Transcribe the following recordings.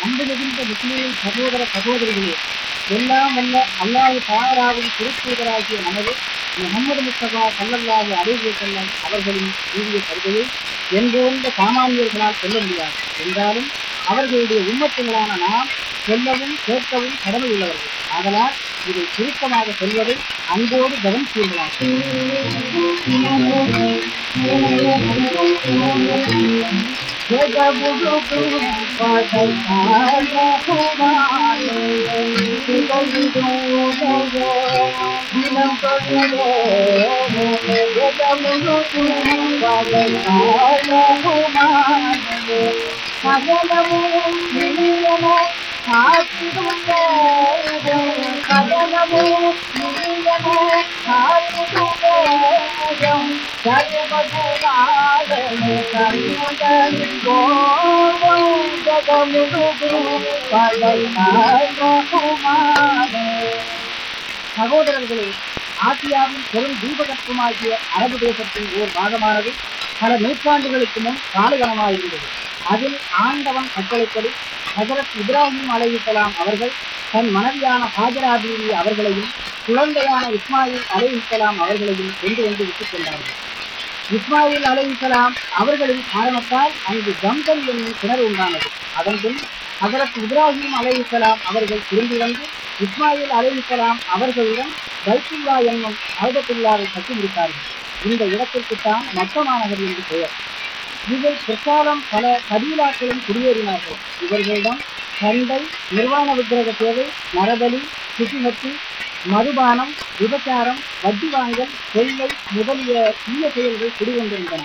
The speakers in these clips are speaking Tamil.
அன்பு மிகுந்த சகோதர சகோதரிகளே எல்லாம் வல்ல அல்லாஹ் தாராவின் திருத்தூதராகிய நமது முகமது முஸ்தபா சல்லல்லாஹு அலைஹி செல்லம் அவர்களின் கூறிய கருதையை என்போன்ற சாமானியர்களால் சொல்ல முடியாது. என்றாலும் அவர்களுடைய உம்மத்துகளான நாம் சொல்லவும் கேட்கவும் கடமை உள்ளவர்கள் ஆதலால் இதை சுருக்கமாக சொல்வதை அன்போடு கவனித்தீர்களாம் சகோதரர்களே ஆசியாவின் பெரும் தீபகற்பமாகிய அரபு தேசத்தின் ஓர் பாகமானது பல நூற்றாண்டுகளுக்கு முன் காலகணமாயிருந்தது அதில் ஆண்டவன் கட்டளைப்படி ஹசரத் இப்ராஹிம் அலைஹிஸ்ஸலாம் அவர்கள் தன் மனைவியான ஹாஜரா தேவி அவர்களையும் குழந்தையான இஸ்மாயில் அலைஹிஸ்ஸலாம் அவர்களையும் கொண்டு வந்து விட்டுக் கொண்டார்கள். இஸ்மாயில் அலைஹிஸ்ஸலாம் அவர்களின் காரணத்தால் அங்கு ஜம்சம் என்னும் கிணறு உண்டானது. அதன்பின் ஹசரத் இப்ராஹிம் அலைஹிஸ்ஸலாம் அவர்கள் திரும்பி வந்து இஸ்மாயில் அலைஹிஸ்ஸலாம் அவர்களுடன் பைத்துல்லா என்னும் அவதத்துல்லாவை கட்டி முடித்தார்கள். இந்த இடத்திற்குத்தான் மக்கா மாநகர் என்று பெயர். இதில் பிற்காலம் பல கபீலாக்களும் குடியேறினார்கள். இவர்களிடம் சண்டை நிர்வாண விக்கிரக சேவை நரபலி சுத்திமத்தி மதுபானம் விபச்சாரம் வட்டி வாங்கல் கொள்ளை முதலிய தீய செயல்கள் குடிகொண்டிருந்தன.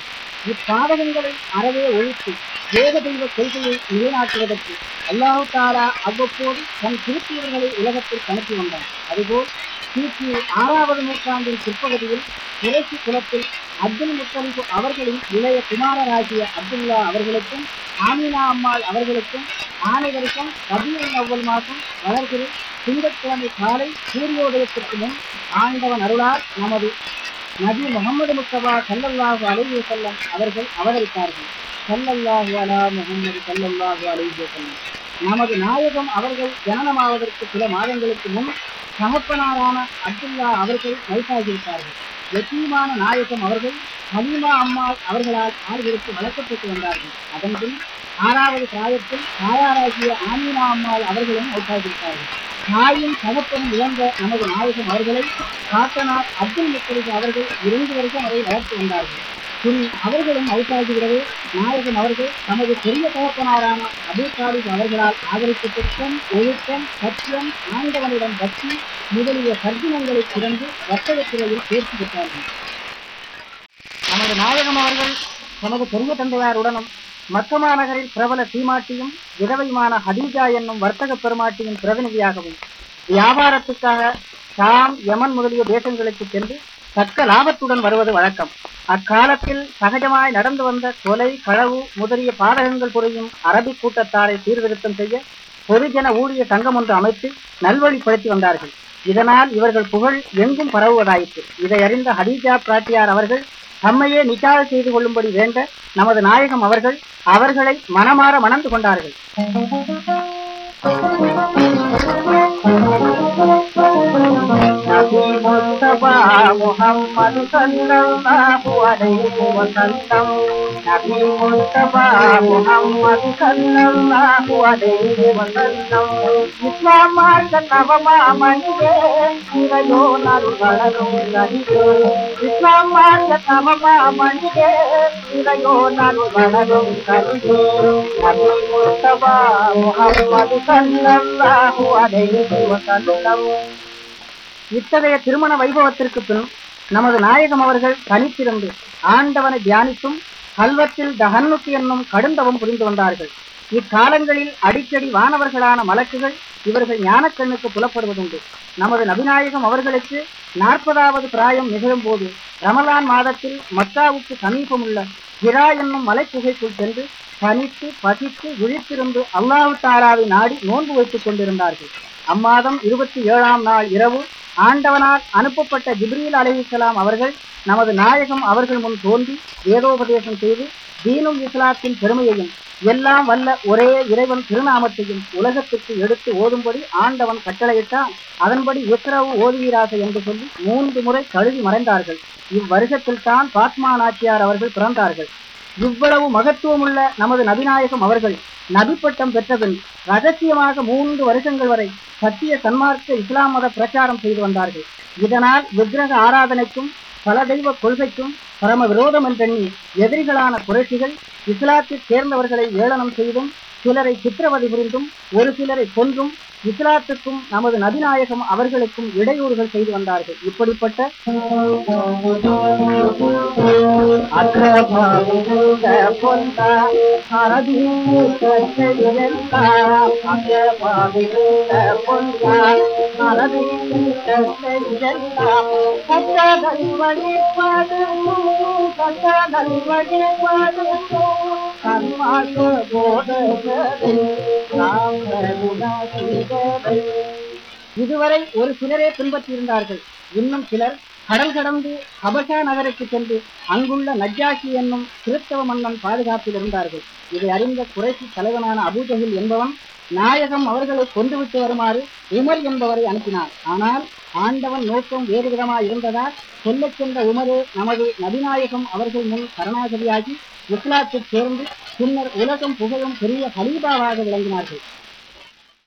இப்பாதகங்களை அறவே ஒழித்து வேத தெய்வ கொள்கையை நிலைநாட்டுவதற்கு அல்லாஹு தாரா அவ்வப்போது தன் திருப்பியவர்களை உலகத்தில் கணக்கி வந்தார் அதுபோல் கிபி ஆறாவது நூற்றாண்டின் பிற்பகுதியில் கிழக்கு குலத்தில் அப்துல் முத்தலிபு அவர்களின் இளைய குமாரராகிய அப்துல்லா அவர்களுக்கும் ஆமினா அம்மாள் அவர்களுக்கும் ஆனைவருக்கும் ரபியுல் அவ்வல் மாதம் வளர்கிற திங்கட்கிழமை காலை சூரியோதயத்திற்கு முன் ஆண்டவன் அருளார் நமது நபி முகமது முஸ்தபா சல்லல்லாஹு அலைஹி வஸல்லம் அவர்கள் அவதரித்தார்கள். சல்லல்லாஹு அலா முகமது சல்லல்லாஹு அலைஹி வஸல்லம். நமது நாயகம் அவர்கள் ஜனனமாவதற்கு சில மாதங்களுக்கு முன் சகப்பனாரான அப்துல்லா அவர்கள் மைசாகியிருப்பார்கள் யத்தீமான நாயகம் அவர்கள் ஹலீமா அம்மாள் அவர்களால் ஆறுகளுக்கு வளர்க்கப்பட்டு வந்தார்கள். அதன்பின் ஆறாவது பிராயத்தில் தாயாராகிய ஆமீனா அம்மாள் அவர்களும் மைசாகியிருப்பார்கள் தாயும் தகப்பனும் இழந்த நமது நாயகம் அவர்களை காத்தனார் அப்துல் முத்தலிப் அவர்கள் இரண்டு வருஷம் வரை வளர்த்து வந்தார்கள். பின் அவர்களும் அவுட்டாகிவிடவே நாயகன் அவர்கள் தமது பெரிய தகப்பனாரான அபு தாலிப் அவர்களால் ஆதரிக்கப்பட்டும் ஒழுக்கம் சத்தியம் ஆண்டவனிடம் பற்றி முதலிய சர்ஜனங்களை திறந்து வர்த்தகத்துறையில் தேர்ச்சி பெற்றார்கள். நமது நாயகம் அவர்கள் தமது பெரிய தந்தையாருடனும் மக்கமா நகரில் பிரபல சீமாட்டியும் விதவையுமான ஹதீஜா என்னும் வர்த்தக பெருமாட்டியின் பிரதிநிதியாகவும் வியாபாரத்துக்காக ஷாம் யமன் முதலிய தேசங்களுக்கு சென்று தக்க லாபத்துடன் வருவது வழக்கம். அக்காலத்தில் சகஜமாய் நடந்து வந்த கொலை களவு முதலிய பாதகங்கள் புரியும் அரபிக் கூட்டத்தாரை சீர்திருத்தம் செய்ய பொதுஜன ஊழிய சங்கம் ஒன்று அமைத்து நல்வழிப்படுத்தி வந்தார்கள். இதனால் இவர்கள் புகழ் எங்கும் பரவுவதாயிற்று. இதை அறிந்த ஹதீஜா பிராட்டியார் அவர்கள் தம்மையே நிக்காக செய்து கொள்ளும்படி வேண்ட நமது நாயகம் அவர்கள் அவர்களை மனமாற மணந்து கொண்டார்கள். நபி محمد صلى الله عليه وسلم نبي مصطفى محمد صلى الله عليه وسلم اسلام نವ ಮನಿಗೆ ಚಿರಯೋ ನರುಗಳನ್ನು ನನಿಗೆ ಇಸ್ಲಾಮ ನವ ಮನಿಗೆ ಚಿರಯೋ ನರುಗಳನ್ನು ನನಿಗೆ ನಬಿ ಮುಸ್ತಫಾ ಮುಹಮ್ಮದ್ ಸಲ್ಲಲ್ಲಾಹು ಅಲೈಹಿ ವಸಲ್ಲಂ இத்தகைய திருமண வைபவத்திற்கு பின் நமது நாயகம் அவர்கள் தனித்திருந்து ஆண்டவனை தியானித்தும் கல்வத்தில் தகன்னுக்கு என்னும் கடுந்தவம் புரிந்து வந்தார்கள் இக்காலங்களில் அடிக்கடி வானவர்களான மலக்குகள் இவர்கள் ஞானக்கண்ணுக்கு புலப்படுவதுண்டு. நமது நபிநாயகம் அவர்களுக்கு நாற்பதாவது பிராயம் நிகழும் போது ரமலான் மாதத்தில் மக்காவுக்கு சமீபமுள்ள ஹிரா என்னும் மலைக்குகைக்குள் சென்று தனித்து பசித்து விழித்திருந்து அல்லாஹு தாராவை நாடி நோன்பு வைத்துக் கொண்டிருந்தார்கள். அம்மாதம் இருபத்தி ஏழாம் நாள் இரவு ஆண்டவனால் அனுப்பப்பட்ட ஜிப்ரீல் அலைஹிஸ்ஸலாம் அவர்கள் நமது நாயகம் அவர்கள் முன் தோன்றி வேதோபதேசம் செய்து தீனும் இஸ்லாத்தின் பெருமையையும் எல்லாம் வல்ல ஒரே இறைவன் திருநாமத்தையும் உலகத்துக்கு எடுத்து ஓதும்படி ஆண்டவன் கட்டளையிட்டான். அதன்படி உத்தரவு ஓதுவீராக என்று சொல்லி மூன்று முறை கழுவி மறைந்தார்கள். இவ்வருஷத்தில் தான் பாத்மா நாச்சியார் அவர்கள் பிறந்தார்கள். இவ்வளவு மகத்துவமுள்ள நமது நபிநாயகம் அவர்கள் நபிப்பட்டம் பெற்றபின் ரகசியமாக மூன்று வருஷங்கள் வரை சத்திய சன்மார்க்க இஸ்லாம் மத பிரச்சாரம் செய்து வந்தார்கள். இதனால் விக்கிரக ஆராதனைக்கும் பல தெய்வ கொள்கைக்கும் பரம விரோதம் என்றெண்ணி எதிரிகளான புரட்சிகள் இஸ்லாத்தில் சேர்ந்தவர்களை ஏளனம் செய்தும் சிலரை சித்திரவதை புரிந்தும் ஒரு சிலரை கொன்றும் இஸ்லாத்துக்கும் நமது நபிநாயகம் அவர்களுக்கும் இடையூறுகள் செய்து வந்தார்கள். இப்படிப்பட்ட அக்ரபாவிருந்த வழிபாடு கத்ததல் வழிபாடு. போதகரை ராமகுணாசிகரை இதுவரை ஒரு சிலரே பின்பற்றியிருந்தார்கள். இன்னும் சிலர் கடல் கடந்து ஹபஷா நகருக்கு சென்று அங்குள்ள நஜ்ஜாஷி என்னும் கிறிஸ்தவ மன்னன் பாதுகாப்பில் இருந்தார்கள். இதை அறிந்த குறைசி தலைவனான அபூஜகில் என்பவன் நாயகம் அவர்களை கொண்டுவிட்டு வருமாறு உமர் என்பவரை அனுப்பினார் ஆனால் ஆண்டவன் நோக்கம் வேறு விதமாய் இருந்ததால் சொல்லச் சென்ற உமரே நமது நபிநாயகம் அவர்கள் முன் சரணாகதியாகி இஸ்லாத்தில் சேர்ந்து பின்னர் உலகம் புகழும் பெரிய ஹலீபாவாக விளங்கினார்கள்.